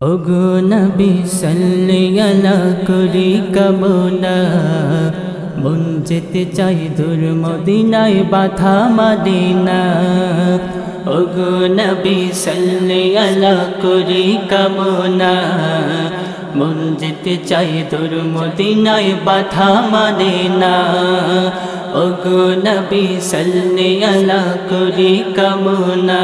ওগো নবী, সাল্লি আলা করি কামনা। মন যেতে চাই দূর মদিনায়, বাধা মাদিনা। ওগো নবী, সাল্লি আলা করি কামনা। মন যেতে চাই দূর মদিনায়, বাধা মাদিনা। ওগো নবী, সাল্লি আলা করি কামনা।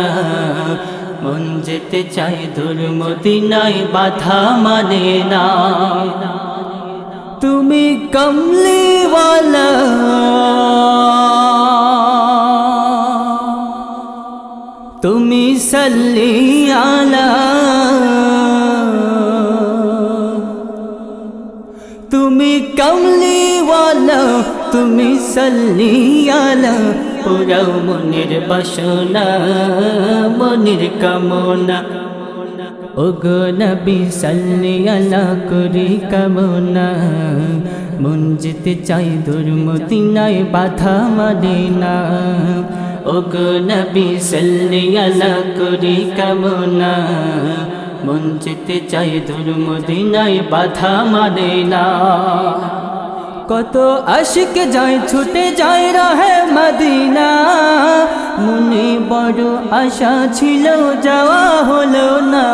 মন যেতে চাই দূর মদিনায়, বাধা মানে না। তুমি কমলিওয়ালা। তুমি সল্লি আলা তুমি কমলিওয়ালা। তুমি সল্লি আলা পুরাও মনির বাসনা, মনির কামনা। ওগো নবী সাল্লি আলা, করি কামনা। মন যেতে চাই দূর মদিনায় বাধা মানে না। ওগো নবী সাল্লি আলা, করি কামনা। মন যেতে চাই দূর বাধা মানে না। কত আশিক যায়, ছুটে যায় রহে মদিনা। মনে বড় আশা ছিল, যাওয়া হলো না।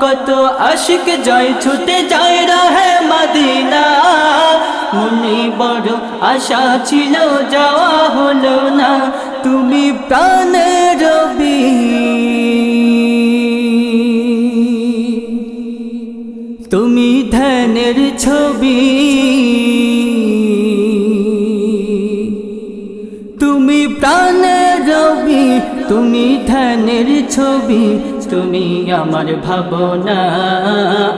কত আশিক যায়, ছুটে যায় রহে মদিনা। মনে বড় আশা ছিল, যাওয়া হলো না। তুমি প্রাণের রবি। তুমি ধ্যানের ছবি। তুমি প্রাণের রবি, তুমি ধ্যানের ছবি। তুমি আমার ভাবনা,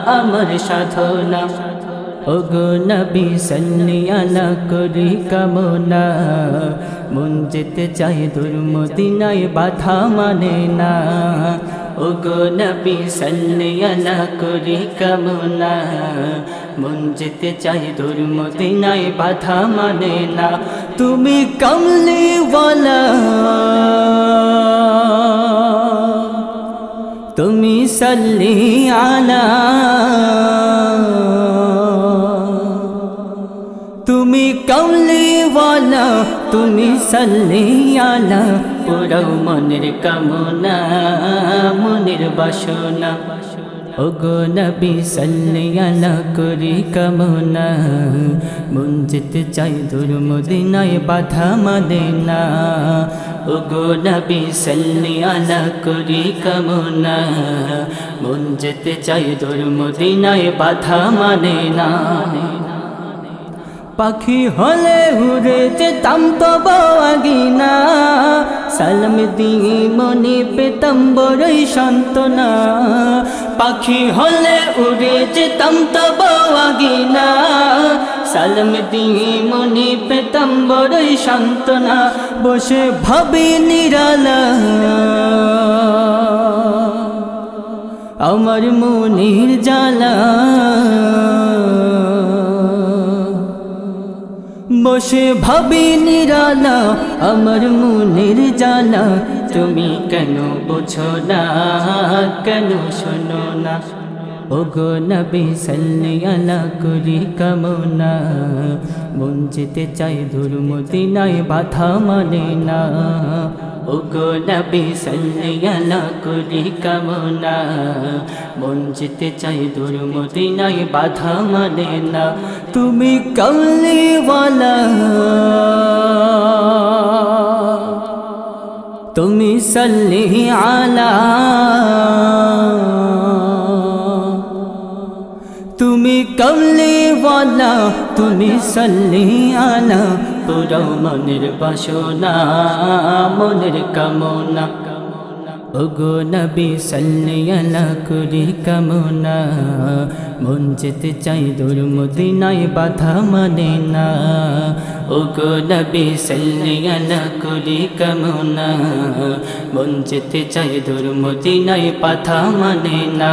আমার সাধনা। ওগো নবী করি কামনা। মন যেতে চাই দূর মদিনায় বাধা মানে না। ওগো নবী সাল্লি আলা করি কামনা। মন যেতে চাই দূর মদিনায় বাধা মানে না। তুমি কমলিওয়ালা। তুমি সল্লি আলা তুমি কমলিওয়ালা। তুমি সল্লি আলা পুরাও মনের কামনা, মনের বাসনা। ওগো নবী সাল্লি আলা করি কামনা, মন যেতে চাই দূর মদিনায় বাধা মানে না ওগো নবী সাল্লি আলা করি কামনা, মন যেতে চাই দূর মদিনায় বাধা মানে না পাখি হলে উড়ে যেতাম তো বাগিনা সালম দিয়ে মনে পেতাম বড়ই সান্ত্বনা। পাখি হলে উড়ে যেতাম তো বাগিনা সালম দিয়ে মনে পেতাম বড়ই সান্ত্বনা। বসে ভাবি নিরালা। আমার মনির জ্বালা। বসে ভাবি নিরালা, আমার মনের জ্বালা তুমি কেন বোঝো না, কেন শোনো না? ওগো নবী সাল্লি আলা করি কামনা। মন যেতে চাই দূর মদিনায়, বাধা মানে না। ওগো নবী সাল্লি আলা করি কামনা। মন যেতে চাই দূর মদিনায়, বাধা মানে না। তুমি কমলিওয়ালা তুমি সল্লি আলা তুমি কমলিওয়ালা তুমি সল্লি আলা পুরো মনের বাসনা, মনের কামনা। ওগো নবী সাল্লি আলা করি কামনা। মন চাই দূর মদিনায় বাধা মানে না। ওগো নবী সাল্লি আলা করি কামনা। মন চাই দূর মদিনায় বাধা মানে না।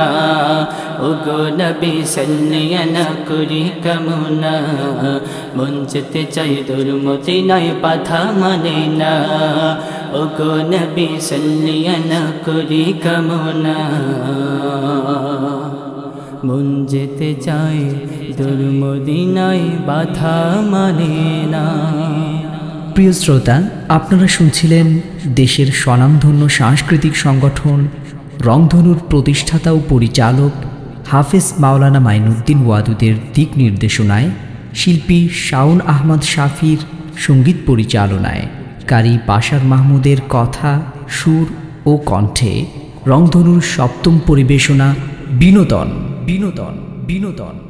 ওগো নবী সাল্লি আলা করি কামনা। মন চাই দূর মদিনায় বাধা মানে না। ওগো নবী, সাল্লি আলা করি কামনা। মন যেতে চায় দুর্মদিনায় বাধা মানে না। প্রিয় শ্রোতা, আপনারা শুনছিলেন দেশের স্বনামধন্য সাংস্কৃতিক সংগঠন, রংধনুর প্রতিষ্ঠাতা ও পরিচালক হাফেজ মাওলানা মাইনুদ্দিন ওয়াদুদের দিক নির্দেশনায় শিল্পী শাওন আহমদ শাফির সংগীত পরিচালনায়। কারি বাশার মাহমুদের কথা সুর ও কণ্ঠে রংধনুর সপ্তম পরিবেশনা বিনোদন বিনোদন বিনোদন।